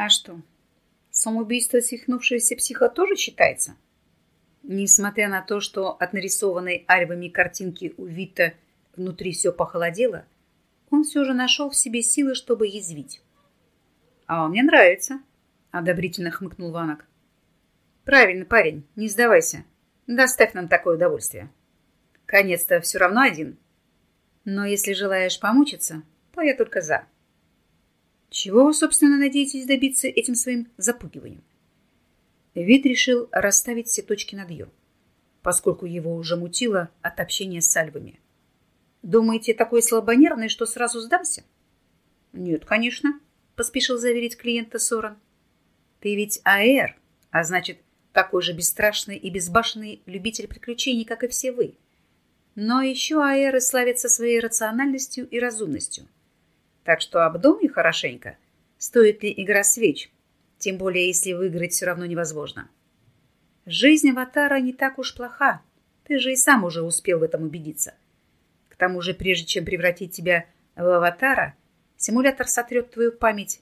А что, самоубийство свихнувшегося психа тоже считается? Несмотря на то, что от нарисованной альбами картинки у Вита внутри все похолодело, он все же нашел в себе силы, чтобы язвить. «А он мне нравится», — одобрительно хмыкнул Ванок. «Правильно, парень, не сдавайся. Доставь нам такое удовольствие. Конец-то все равно один. Но если желаешь помучиться, то я только за». Чего вы, собственно, надеетесь добиться этим своим запугиванием? Вид решил расставить все точки над «ё», поскольку его уже мутило от общения с альбами. Думаете, такой слабонервный, что сразу сдамся? Нет, конечно, поспешил заверить клиента Соран. Ты ведь АЭР, а значит, такой же бесстрашный и безбашенный любитель приключений, как и все вы. Но еще аэры славятся своей рациональностью и разумностью. Так что обдумай хорошенько, стоит ли игра свеч, тем более если выиграть все равно невозможно. Жизнь аватара не так уж плоха, ты же и сам уже успел в этом убедиться. К тому же, прежде чем превратить тебя в аватара, симулятор сотрет твою память,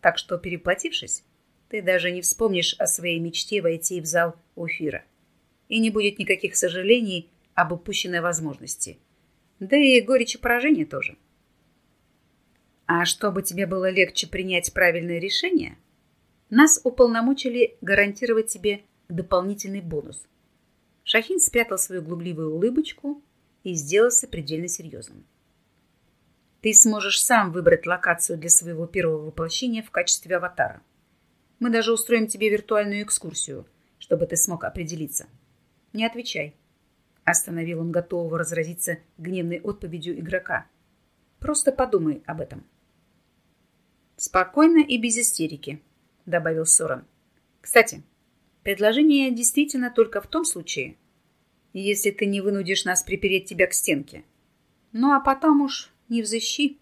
так что, переплатившись, ты даже не вспомнишь о своей мечте войти в зал Уфира. И не будет никаких сожалений об упущенной возможности. Да и горечи поражения тоже. А чтобы тебе было легче принять правильное решение, нас уполномочили гарантировать тебе дополнительный бонус. Шахин спрятал свою глубливую улыбочку и сделался предельно серьезным. Ты сможешь сам выбрать локацию для своего первого воплощения в качестве аватара. Мы даже устроим тебе виртуальную экскурсию, чтобы ты смог определиться. Не отвечай. Остановил он готового разразиться гневной отповедью игрока. Просто подумай об этом. Спокойно и без истерики, добавил Соран. Кстати, предложение действительно только в том случае, если ты не вынудишь нас припереть тебя к стенке. Ну а потом уж не взыщи.